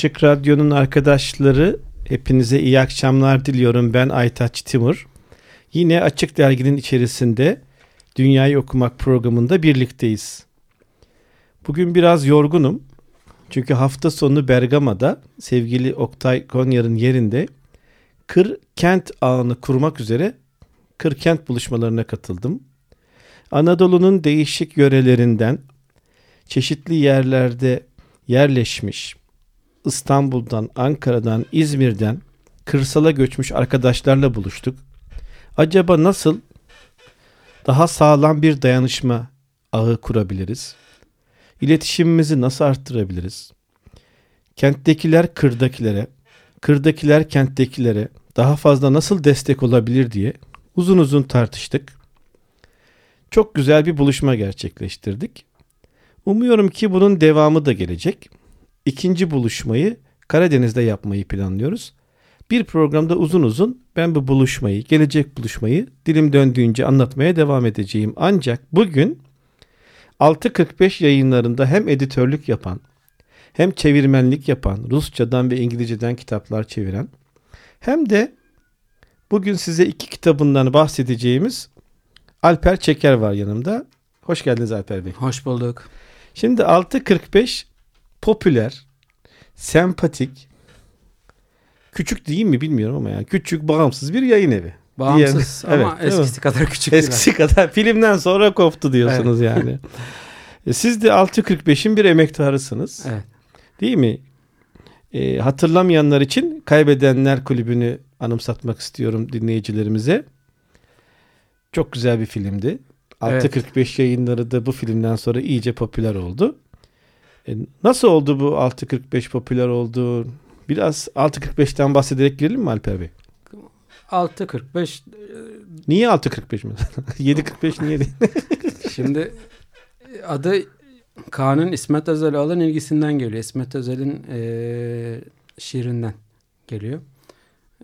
Açık Radyo'nun arkadaşları hepinize iyi akşamlar diliyorum. Ben Aytaç Timur. Yine Açık Dergi'nin içerisinde Dünyayı Okumak programında birlikteyiz. Bugün biraz yorgunum. Çünkü hafta sonu Bergama'da sevgili Oktay Konyar'ın yerinde Kır Kent ağını kurmak üzere Kır Kent buluşmalarına katıldım. Anadolu'nun değişik yörelerinden çeşitli yerlerde yerleşmiş İstanbul'dan, Ankara'dan, İzmir'den kırsala göçmüş arkadaşlarla buluştuk. Acaba nasıl daha sağlam bir dayanışma ağı kurabiliriz? İletişimimizi nasıl arttırabiliriz? Kenttekiler kırdakilere, kırdakiler kenttekilere daha fazla nasıl destek olabilir diye uzun uzun tartıştık. Çok güzel bir buluşma gerçekleştirdik. Umuyorum ki bunun devamı da gelecek. İkinci buluşmayı Karadeniz'de yapmayı planlıyoruz. Bir programda uzun uzun ben bu buluşmayı, gelecek buluşmayı dilim döndüğünce anlatmaya devam edeceğim. Ancak bugün 6.45 yayınlarında hem editörlük yapan, hem çevirmenlik yapan, Rusçadan ve İngilizceden kitaplar çeviren, hem de bugün size iki kitabından bahsedeceğimiz Alper Çeker var yanımda. Hoş geldiniz Alper Bey. Hoş bulduk. Şimdi 6.45 popüler, sempatik, küçük değil mi bilmiyorum ama yani küçük bağımsız bir yayın evi. Bağımsız Diğer, ama evet, eskisi kadar küçük Eskisi değil. kadar filmden sonra koptu diyorsunuz evet. yani. E, siz de 6.45'in bir emektarısınız. Evet. Değil mi? E, hatırlamayanlar için Kaybedenler Kulübü'nü anımsatmak istiyorum dinleyicilerimize. Çok güzel bir filmdi. 6.45 evet. yayınları da bu filmden sonra iyice popüler oldu. E, nasıl oldu bu 6.45 popüler oldu? Biraz 6.45'ten bahsederek girelim mi Alper Bey? 6.45 Niye 6.45 mi? 7.45 niye değil? Şimdi adı Kaan'ın İsmet Özel'e olan ilgisinden geliyor. İsmet Özel'in e, şiirinden geliyor.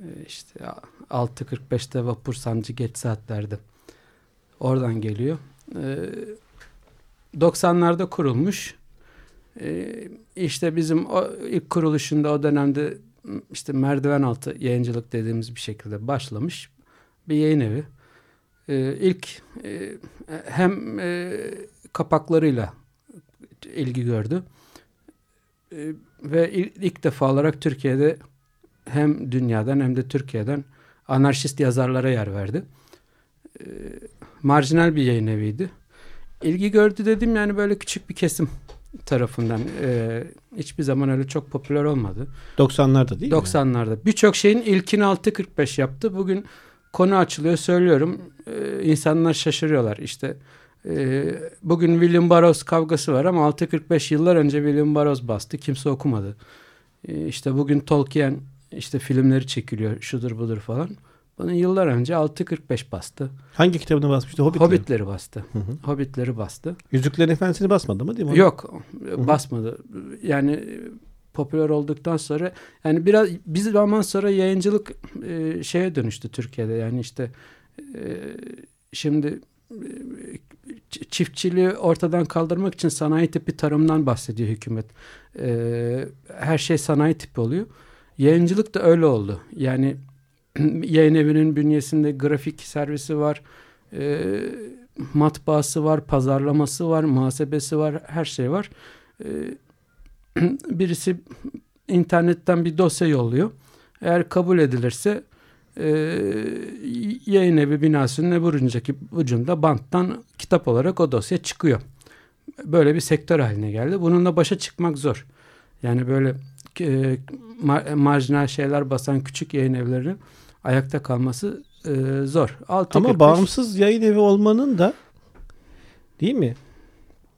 E, işte 6.45'te vapur sancı geç saatlerde. Oradan geliyor. E, 90'larda kurulmuş. E, işte bizim o ilk kuruluşunda o dönemde işte merdiven altı yayıncılık dediğimiz bir şekilde başlamış bir yayın evi. Ee, ilk e, hem e, kapaklarıyla ilgi gördü e, ve ilk, ilk defa olarak Türkiye'de hem dünyadan hem de Türkiye'den anarşist yazarlara yer verdi. E, marjinal bir yayın eviydi. İlgi gördü dedim yani böyle küçük bir kesim tarafından e, hiçbir zaman öyle çok popüler olmadı. 90'larda değil 90'larda. mi? 90'larda. Birçok şeyin ilkini 6.45 yaptı. Bugün konu açılıyor söylüyorum. E, insanlar şaşırıyorlar. İşte e, bugün William Burroughs kavgası var ama 6.45 yıllar önce William Burroughs bastı. Kimse okumadı. E, işte bugün Tolkien işte filmleri çekiliyor şudur budur falan. Bunu yıllar önce 6.45 bastı. Hangi kitabını basmıştı? Hobbitleri, Hobbitleri bastı. Hı hı. Hobbitleri bastı. Yüzüklerin Efendisi'ni basmadı mı değil mi? Yok. Hı. Basmadı. Yani popüler olduktan sonra yani biraz bir zaman sonra yayıncılık e, şeye dönüştü Türkiye'de. Yani işte e, şimdi e, çiftçiliği ortadan kaldırmak için sanayi tipi tarımdan bahsediyor hükümet. E, her şey sanayi tipi oluyor. Yayıncılık da öyle oldu. Yani yayın evinin bünyesinde grafik servisi var, e, matbaası var, pazarlaması var, muhasebesi var, her şey var. E, birisi internetten bir dosya yolluyor. Eğer kabul edilirse e, yayın evi binasının öbür ucundaki ucunda banttan kitap olarak o dosya çıkıyor. Böyle bir sektör haline geldi. Bununla başa çıkmak zor. Yani böyle e, mar marjinal şeyler basan küçük yayın evlerinin ayakta kalması e, zor. 6 Ama bağımsız yayın evi olmanın da değil mi?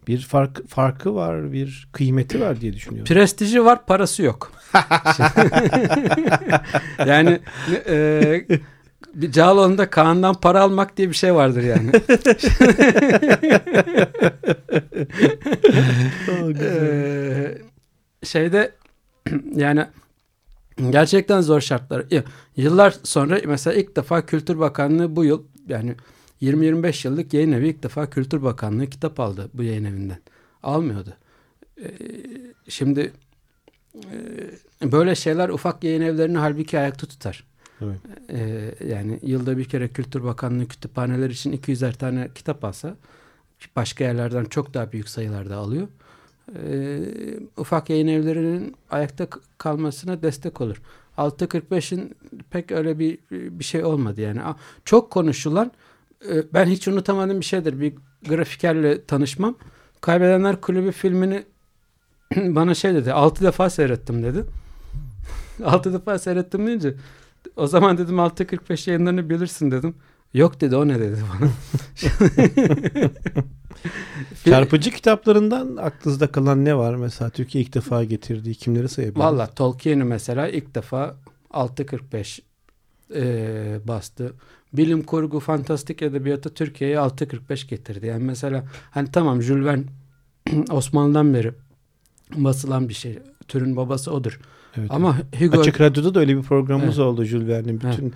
Bir fark farkı var, bir kıymeti var diye düşünüyorum. Prestiji var, parası yok. yani e, bir Cağaloğlu'nda Kaan'dan para almak diye bir şey vardır yani. ee, şeyde yani gerçekten zor şartlar. Yıllar sonra mesela ilk defa Kültür Bakanlığı bu yıl yani 20-25 yıllık yayın evi ilk defa Kültür Bakanlığı kitap aldı bu yayın evinden. Almıyordu. Ee, şimdi e, böyle şeyler ufak yayın evlerini halbuki ayakta tutar. Evet. Ee, yani yılda bir kere Kültür Bakanlığı kütüphaneler için 200'er tane kitap alsa başka yerlerden çok daha büyük sayılarda alıyor. Ee, ufak yayın evlerinin ayakta kalmasına destek olur. 6.45'in pek öyle bir bir şey olmadı yani. Çok konuşulan e, ben hiç unutamadığım bir şeydir. Bir grafikerle tanışmam. Kaybedenler Kulübü filmini bana şey dedi. 6 defa seyrettim dedi. 6 defa seyrettim deyince o zaman dedim 6.45 yayınlarını bilirsin dedim. Yok dedi o ne dedi bana. Çarpıcı kitaplarından aklınızda kalan ne var? Mesela Türkiye ilk defa getirdiği kimleri sayabiliriz? Valla Tolkien'i mesela ilk defa 6.45 e, bastı. Bilim kurgu, fantastik edebiyatı Türkiye'ye 6.45 getirdi. Yani mesela hani tamam Jules Verne Osmanlı'dan beri basılan bir şey. Türün babası odur. Evet. Ama Hugo... Açık Radyo'da da öyle bir programımız evet. oldu Jules Verne'in. Bütün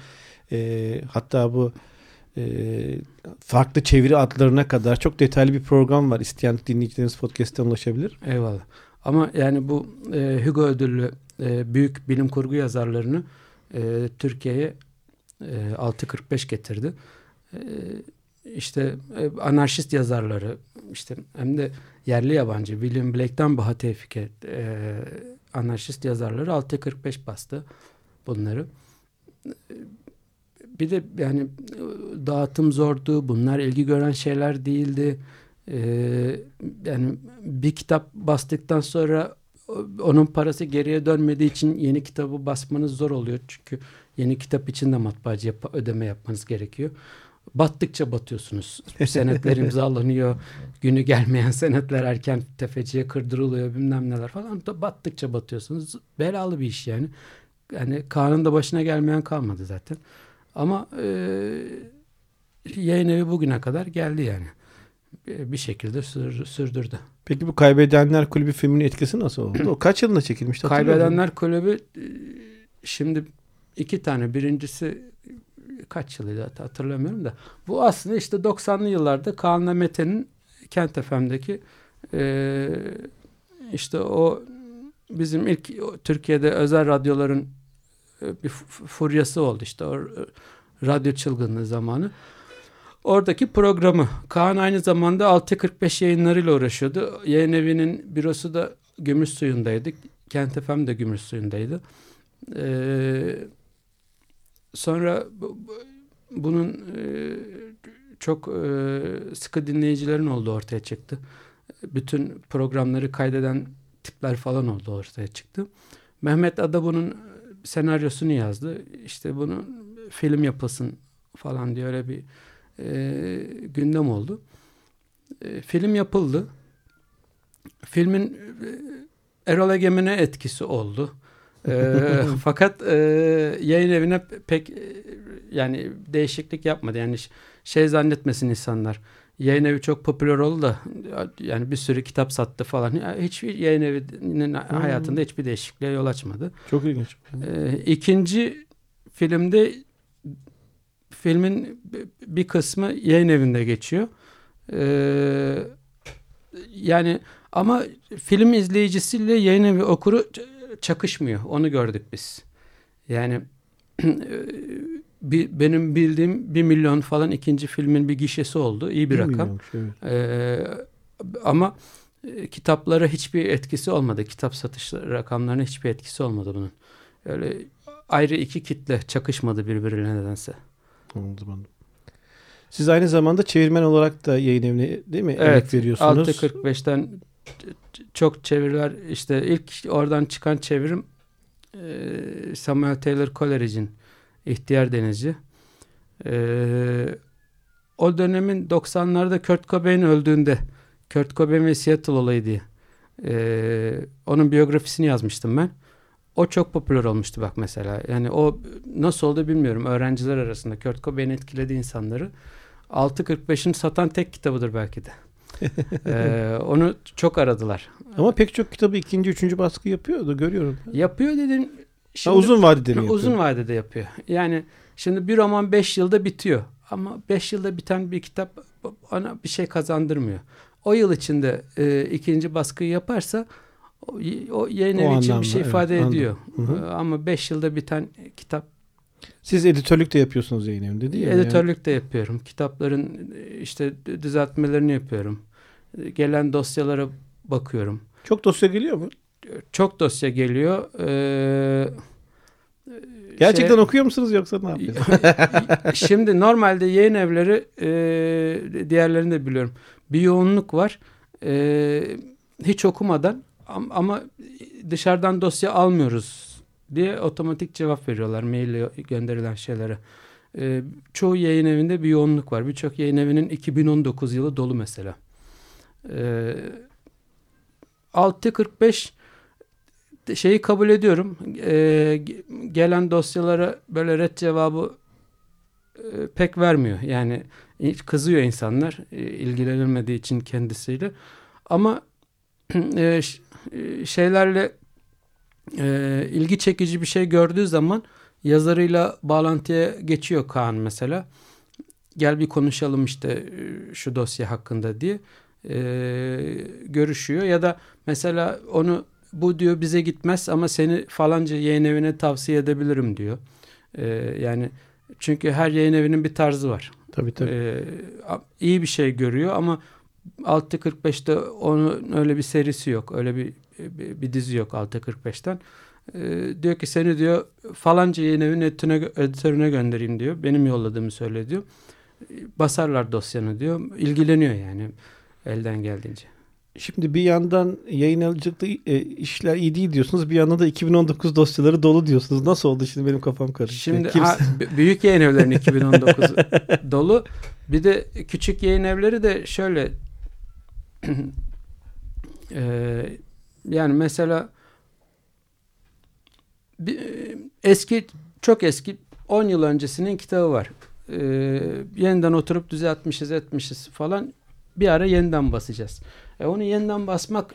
evet. e, hatta bu e, farklı çeviri adlarına kadar çok detaylı bir program var. İsteyen dinleyicileriniz podcast'ten ulaşabilir. Eyvallah. Ama yani bu e, Hugo ödüllü e, büyük bilim kurgu yazarlarını e, Türkiye'ye e, 6.45 getirdi. E, işte e, anarşist yazarları işte hem de yerli yabancı William Blake'den Baha Tevfik'e e, anarşist yazarları 6.45 bastı bunları. Bir de yani dağıtım zordu. Bunlar ilgi gören şeyler değildi. Ee, yani bir kitap bastıktan sonra onun parası geriye dönmediği için yeni kitabı basmanız zor oluyor. Çünkü yeni kitap için de matbaacı yap ödeme yapmanız gerekiyor. Battıkça batıyorsunuz. Senetler imzalanıyor. Günü gelmeyen senetler erken tefeciye kırdırılıyor bilmem neler falan. Battıkça batıyorsunuz. Belalı bir iş yani. Yani Kaan'ın da başına gelmeyen kalmadı zaten. Ama e, yayın evi bugüne kadar geldi yani. Bir şekilde sür, sürdürdü. Peki bu Kaybedenler Kulübü filminin etkisi nasıl oldu? O kaç yılında çekilmişti? Kaybedenler Kulübü e, şimdi iki tane. Birincisi kaç yılıydı hatırlamıyorum da. Bu aslında işte 90'lı yıllarda Kaan'la Mete'nin Kent FM'deki e, işte o bizim ilk Türkiye'de özel radyoların e, bir furyası oldu işte o radyo çılgınlığı zamanı. Oradaki programı. Kaan aynı zamanda 6.45 yayınlarıyla uğraşıyordu. Yayın evinin bürosu da Gümüş Suyu'ndaydı. Kent FM de Gümüş Suyu'ndaydı. Ee, sonra bunun e, çok e, sıkı dinleyicilerin olduğu ortaya çıktı. Bütün programları kaydeden tipler falan oldu ortaya çıktı. Mehmet Adabu'nun senaryosunu yazdı. İşte bunu film yapılsın falan diye öyle bir e, gündem oldu. E, film yapıldı. Filmin e, Erol Egemen'e etkisi oldu. e, fakat e, yayın evine pek e, yani değişiklik yapmadı. Yani şey zannetmesin insanlar. Yayın evi çok popüler oldu da yani bir sürü kitap sattı falan. Hiçbir yayın evinin hmm. hayatında hiçbir değişikliğe yol açmadı. Çok ilginç. Ee, ikinci filmde filmin bir kısmı yayın evinde geçiyor. Ee, yani ama film izleyicisiyle yayın evi okuru çakışmıyor. Onu gördük biz. Yani bir, benim bildiğim bir milyon falan ikinci filmin bir gişesi oldu. İyi bir, bir rakam. Milyon, evet. ee, ama e, kitaplara hiçbir etkisi olmadı. Kitap satış rakamlarına hiçbir etkisi olmadı bunun. Öyle ayrı iki kitle çakışmadı birbirine nedense. Anladım anladım. Siz aynı zamanda çevirmen olarak da yayın evine değil mi? Evet. Emek veriyorsunuz. 6.45'ten çok çeviriler işte ilk oradan çıkan çevirim e, Samuel Taylor Coleridge'in İhtiyar Denizci. E, o dönemin 90'larda Kurt Cobain öldüğünde Kurt Cobain ve Seattle olayı diye e, onun biyografisini yazmıştım ben. O çok popüler olmuştu bak mesela. Yani o nasıl oldu bilmiyorum. Öğrenciler arasında Kurt Cobain etkiledi insanları. 6.45'in satan tek kitabıdır belki de. ee, onu çok aradılar. Ama pek çok kitabı ikinci, üçüncü baskı yapıyordu görüyorum. Yapıyor dedim. Şimdi, ha, uzun vadede mi yapıyor? Uzun vadede yapıyor. Yani şimdi bir roman 5 yılda bitiyor. Ama 5 yılda biten bir kitap ona bir şey kazandırmıyor. O yıl içinde e, ikinci baskıyı yaparsa o, o yayın evi için bir şey evet, ifade anladım. ediyor. Hı hı. Ama 5 yılda biten kitap siz editörlük de yapıyorsunuz yayın evinde değil mi? Editörlük yani? de yapıyorum. Kitapların işte düzeltmelerini yapıyorum. Gelen dosyalara bakıyorum. Çok dosya geliyor mu? Çok dosya geliyor. Ee, Gerçekten şey, okuyor musunuz yoksa ne yapıyorsunuz? şimdi normalde yayın evleri e, diğerlerini de biliyorum. Bir yoğunluk var. E, hiç okumadan ama dışarıdan dosya almıyoruz diye otomatik cevap veriyorlar maille gönderilen şeylere. E, çoğu yayın evinde bir yoğunluk var. Birçok yayın evinin 2019 yılı dolu mesela. E, 6.45 şeyi kabul ediyorum. E, gelen dosyalara böyle red cevabı e, pek vermiyor. Yani kızıyor insanlar e, ilgilenilmediği için kendisiyle. Ama e, e, şeylerle e, ilgi çekici bir şey gördüğü zaman yazarıyla bağlantıya geçiyor Kaan mesela. Gel bir konuşalım işte e, şu dosya hakkında diye e, görüşüyor ya da mesela onu bu diyor bize gitmez ama seni falanca yayın evine tavsiye edebilirim diyor. E, yani çünkü her yayın evinin bir tarzı var. Tabii tabii. E, iyi bir şey görüyor ama 6.45'te onun öyle bir serisi yok. Öyle bir bir, bir dizi yok 6.45'ten. E, diyor ki seni diyor falanca yayın evinin editörüne, editörüne göndereyim diyor. Benim yolladığımı söyle diyor. Basarlar dosyanı diyor. İlgileniyor yani elden geldiğince. Şimdi bir yandan yayın alıcılıkta e, işler iyi değil diyorsunuz. Bir yandan da 2019 dosyaları dolu diyorsunuz. Nasıl oldu şimdi benim kafam karıştı. Şimdi ha, büyük yayın evlerinin 2019 dolu. Bir de küçük yayın evleri de şöyle e, yani mesela bir, eski çok eski 10 yıl öncesinin kitabı var. E, yeniden oturup düzeltmişiz etmişiz falan bir ara yeniden basacağız. E onu yeniden basmak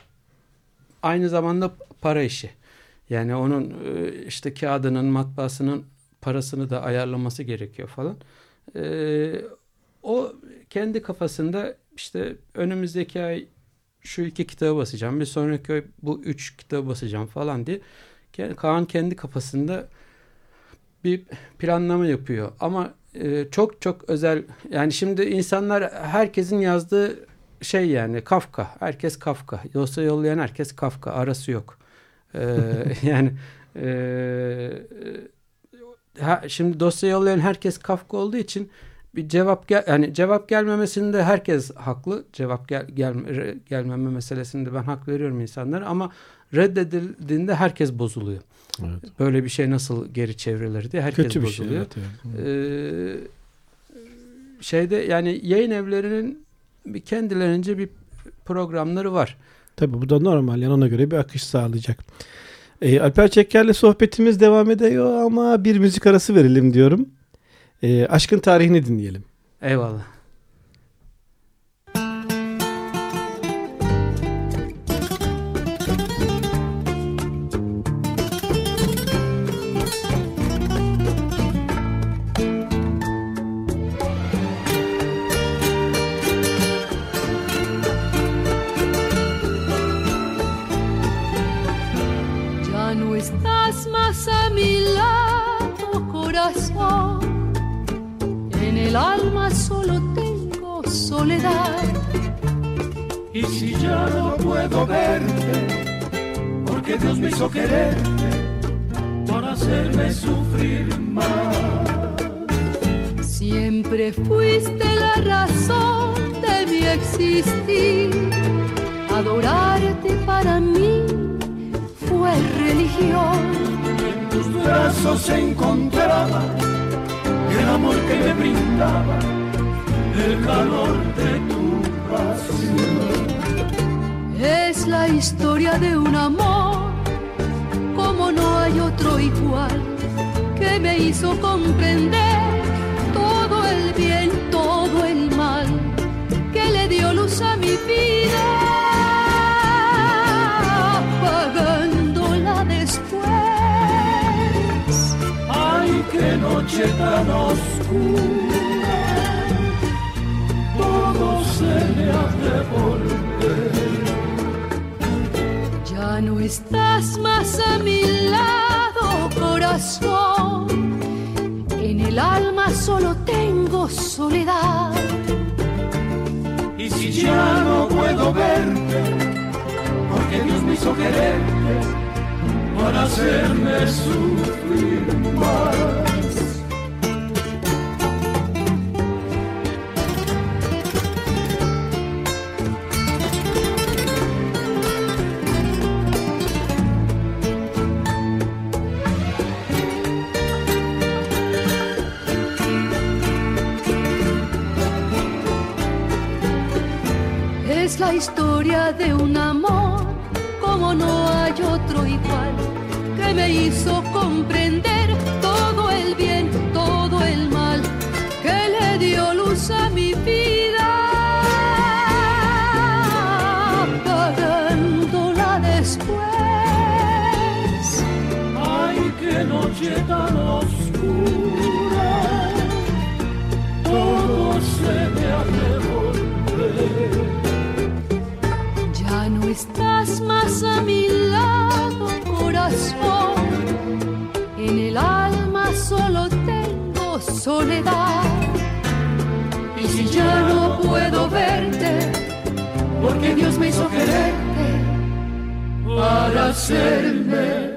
aynı zamanda para işi. Yani onun e, işte kağıdının, matbaasının parasını da ayarlaması gerekiyor falan. E, o kendi kafasında işte önümüzdeki ay şu iki kitabı basacağım, bir sonraki ay bu üç kitabı basacağım falan diye Kaan kendi kafasında bir planlama yapıyor. Ama çok çok özel yani şimdi insanlar herkesin yazdığı şey yani Kafka. Herkes Kafka. Dosya yollayan herkes Kafka. Arası yok. Ee, yani e, ha, şimdi dosya yollayan herkes Kafka olduğu için bir cevap gel yani cevap gelmemesinde herkes haklı. Cevap gel, gel gelmeme meselesinde ben hak veriyorum insanlara ama reddedildiğinde herkes bozuluyor. Evet. Böyle bir şey nasıl geri çevrilir diye herkes Kötü bir şey, bozuluyor. Şey, evet, evet. Ee, şeyde yani yayın evlerinin bir kendilerince bir programları var. Tabii bu da normal yani ona göre bir akış sağlayacak. E, Alper Çekker'le sohbetimiz devam ediyor ama bir müzik arası verelim diyorum. E, aşkın tarihini dinleyelim. Eyvallah. el alma solo tengo soledad. Y si ya no puedo verte, porque Dios me hizo quererte para hacerme sufrir más. Siempre fuiste la razón de mi existir. Adorarte para mí fue religión. En tus brazos se encontraba el amor que me el calor de tu pasión. Es la historia de un amor como no hay otro igual que me hizo comprender todo el bien, todo el mal que le dio luz a mi vida. Qué noche tan oscura, todo se me ha de volver. Ya no estás más a mi lado, corazón. En el alma solo tengo soledad. Y si ya no puedo verte, porque Dios me hizo quererte para hacerme sufrir más. Es la historia de un amor como no hay otro igual que me hizo comprender todo el bien, todo el mal que le dio luz a mi estás más a mi lado, corazón. En el alma solo tengo soledad. Y si ya no puedo verte, porque Dios me hizo quererte para hacerme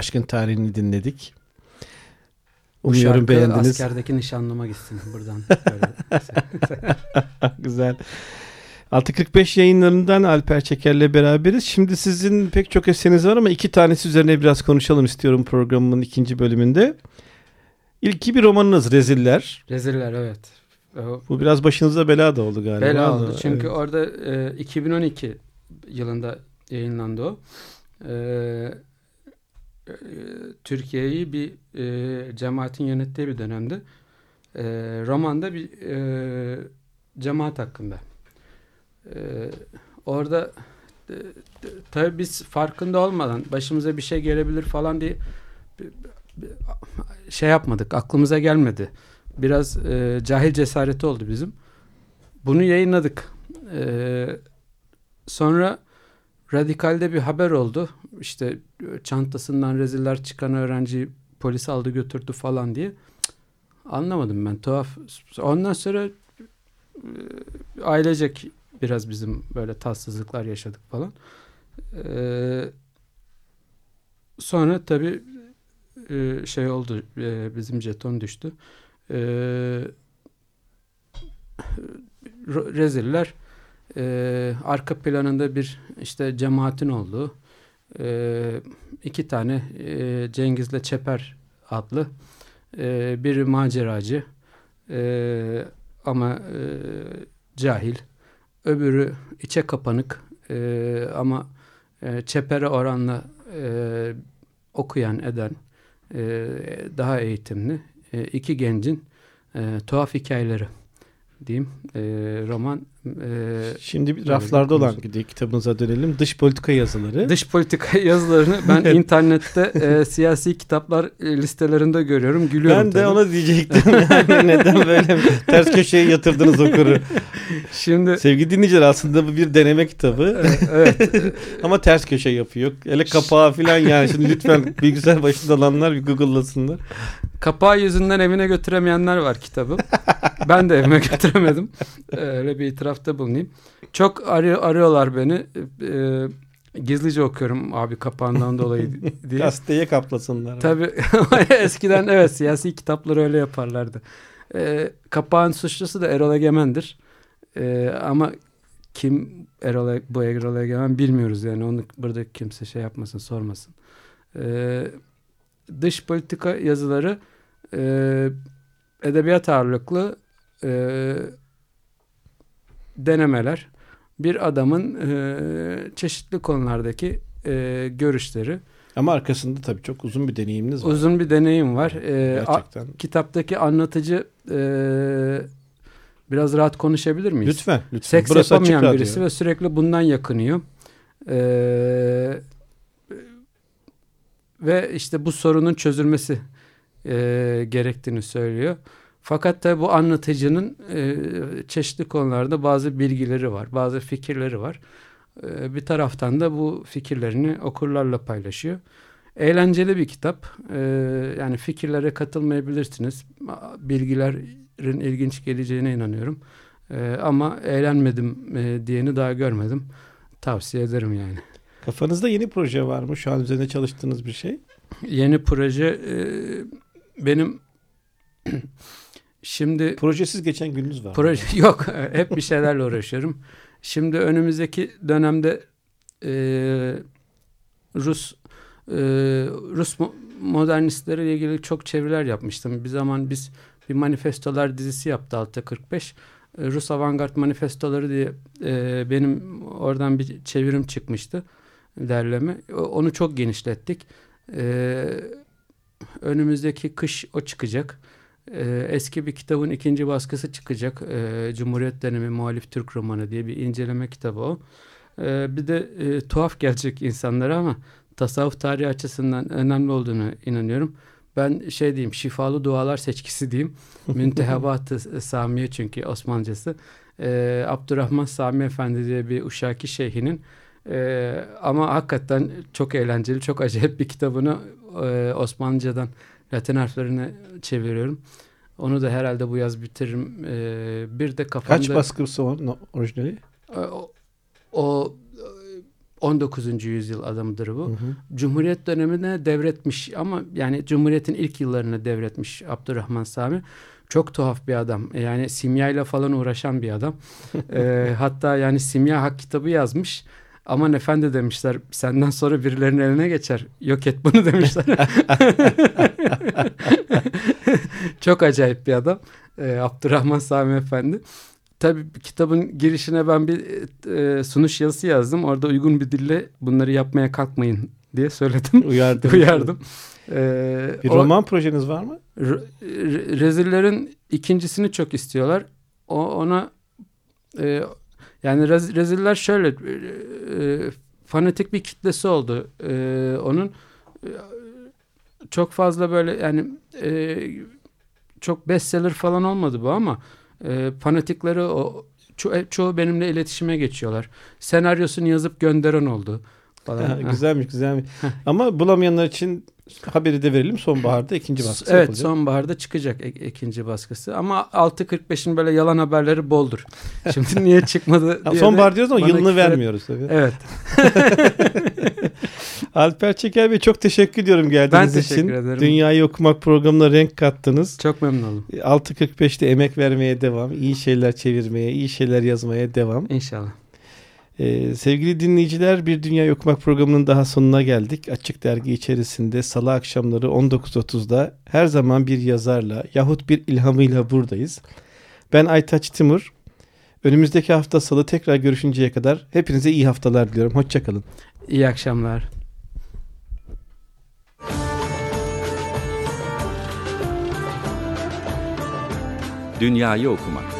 Aşkın tarihini dinledik. Bu Umuyorum şarkı beğendiniz. askerdeki nişanlıma gitsin buradan. Güzel. 645 yayınlarından Alper Çeker'le beraberiz. Şimdi sizin pek çok eseriniz var ama iki tanesi üzerine biraz konuşalım istiyorum programımın ikinci bölümünde. İlki bir romanınız Reziller. Reziller evet. Bu biraz başınıza bela da oldu galiba. Bela oldu. Evet. Çünkü orada e, 2012 yılında yayınlandı o. E, Türkiye'yi bir e, cemaatin yönettiği bir dönemde. E, romanda bir e, cemaat hakkında. E, orada e, e, tabii biz farkında olmadan başımıza bir şey gelebilir falan diye şey yapmadık. Aklımıza gelmedi. Biraz e, cahil cesareti oldu bizim. Bunu yayınladık. Ee, sonra Radikal'de bir haber oldu. İşte e, çantasından reziller çıkan öğrenci polis aldı götürdü falan diye. Anlamadım ben tuhaf. Ondan sonra e, ailecek biraz bizim böyle tatsızlıklar yaşadık falan. Ee, sonra tabii e, şey oldu e, bizim jeton düştü. Ro- reziller e, arka planında bir işte cemaatin olduğu e, iki tane e, Cengiz'le Çeper adlı e, biri maceracı e, ama e, cahil. Öbürü içe kapanık e, ama e, Çeper'e oranla e, okuyan eden e, daha eğitimli e, iki gencin e, tuhaf hikayeleri diyeyim e, roman e, Şimdi raflarda olan bir kitabımıza dönelim. Dış politika yazıları. dış politika yazılarını ben internette e, siyasi kitaplar e, listelerinde görüyorum gülüyorum ben de tabii. ona diyecektim. Yani neden böyle ters köşeye yatırdınız okuru? şimdi Sevgili dinleyiciler aslında bu bir deneme kitabı. evet Ama ters köşe yapıyor. Hele kapağı falan yani. Şimdi lütfen bilgisayar başında olanlar bir Google'lasınlar. kapağı yüzünden evine götüremeyenler var kitabı ben de evime götüremedim E, öyle bir itirafta bulunayım çok arıyor, arıyorlar beni E, gizlice okuyorum abi kapağından dolayı diye Gazeteye kaplasınlar. Tabii eskiden evet siyasi kitapları öyle yaparlardı. E, kapağın suçlusu da Erol Egemen'dir. E, ama kim Erol, E- bu Erol Egemen bilmiyoruz yani onu burada kimse şey yapmasın sormasın. E, dış politika yazıları e, edebiyat ağırlıklı e, denemeler. Bir adamın e, çeşitli konulardaki e, görüşleri. Ama arkasında tabii çok uzun bir deneyiminiz var. Uzun bir deneyim var. E, a- Gerçekten. kitaptaki anlatıcı e, biraz rahat konuşabilir miyiz? Lütfen, lütfen. Seks Burası yapamayan birisi ve sürekli bundan yakınıyor. Ee, ve işte bu sorunun çözülmesi e, gerektiğini söylüyor. Fakat tabi bu anlatıcının e, çeşitli konularda bazı bilgileri var, bazı fikirleri var. E, bir taraftan da bu fikirlerini okurlarla paylaşıyor. Eğlenceli bir kitap. E, yani fikirlere katılmayabilirsiniz. Bilgilerin ilginç geleceğine inanıyorum. Ee, ama eğlenmedim e, diyeni daha görmedim. Tavsiye ederim yani. Kafanızda yeni proje var mı? Şu an üzerinde çalıştığınız bir şey. Yeni proje e, benim şimdi Projesiz geçen gününüz var proje yok. Hep bir şeylerle uğraşıyorum. Şimdi önümüzdeki dönemde e, Rus e, Rus mo- modernistleriyle ilgili çok çeviriler yapmıştım. Bir zaman biz bir manifestolar dizisi yaptı Altta 45. E, Rus Avantgard Manifestoları diye e, benim oradan bir çevirim çıkmıştı derleme. Onu çok genişlettik. E, önümüzdeki kış o çıkacak. E, eski bir kitabın ikinci baskısı çıkacak. E, Cumhuriyet dönemi muhalif Türk romanı diye bir inceleme kitabı o. E, bir de e, tuhaf gelecek insanlara ama tasavvuf tarihi açısından önemli olduğunu inanıyorum. Ben şey diyeyim şifalı dualar seçkisi diyeyim. Müntehebat-ı Samiye çünkü Osmancası. Ee, Abdurrahman Sami Efendi diye bir Uşaki şeyhinin ee, ama hakikaten çok eğlenceli, çok acayip bir kitabını e, Osmanlıcadan Latin harflerine çeviriyorum. Onu da herhalde bu yaz bitiririm. Ee, bir de kafamda... Kaç baskısı no- orijinali? O, o e, 19. yüzyıl adamıdır bu. Hı hı. Cumhuriyet dönemine devretmiş ama yani Cumhuriyet'in ilk yıllarını devretmiş Abdurrahman Sami. Çok tuhaf bir adam. Yani simyayla falan uğraşan bir adam. Ee, hatta yani simya hak kitabı yazmış. Aman efendi demişler senden sonra birilerinin eline geçer. Yok et bunu demişler. Çok acayip bir adam. Ee, Abdurrahman Sami Efendi. Tabii kitabın girişine ben bir e, sunuş yazısı yazdım. Orada uygun bir dille bunları yapmaya kalkmayın diye söyledim. Uyardım. Uyardım. Ee, Bir o- roman projeniz var mı? Re- Rezillerin ikincisini çok istiyorlar. O ona e, yani Rez- Reziller şöyle e, e, fanatik bir kitlesi oldu. E, onun e, çok fazla böyle yani e, çok bestseller falan olmadı bu ama e, fanatikleri o ço- çoğu benimle iletişime geçiyorlar. Senaryosunu yazıp gönderen oldu falan. Ha, güzelmiş güzelmiş. Ama bulamayanlar için haberi de verelim. Sonbaharda ikinci baskısı Evet yapılacak. sonbaharda çıkacak ek- ikinci baskısı ama 6.45'in böyle yalan haberleri boldur. Şimdi niye çıkmadı diye Sonbahar diyoruz ama yılını küfür vermiyoruz tabii. Evet Alper Çeker Bey çok teşekkür ediyorum geldiğiniz Ben için. teşekkür ederim. Dünyayı okumak programına renk kattınız. çok memnun oldum 6.45'te emek vermeye devam. iyi şeyler çevirmeye, iyi şeyler yazmaya devam. inşallah. Ee, sevgili dinleyiciler bir Dünya Okumak programının daha sonuna geldik. Açık Dergi içerisinde salı akşamları 19.30'da her zaman bir yazarla yahut bir ilhamıyla buradayız. Ben Aytaç Timur. Önümüzdeki hafta salı tekrar görüşünceye kadar hepinize iyi haftalar diliyorum. Hoşçakalın. İyi akşamlar. Dünyayı okumak.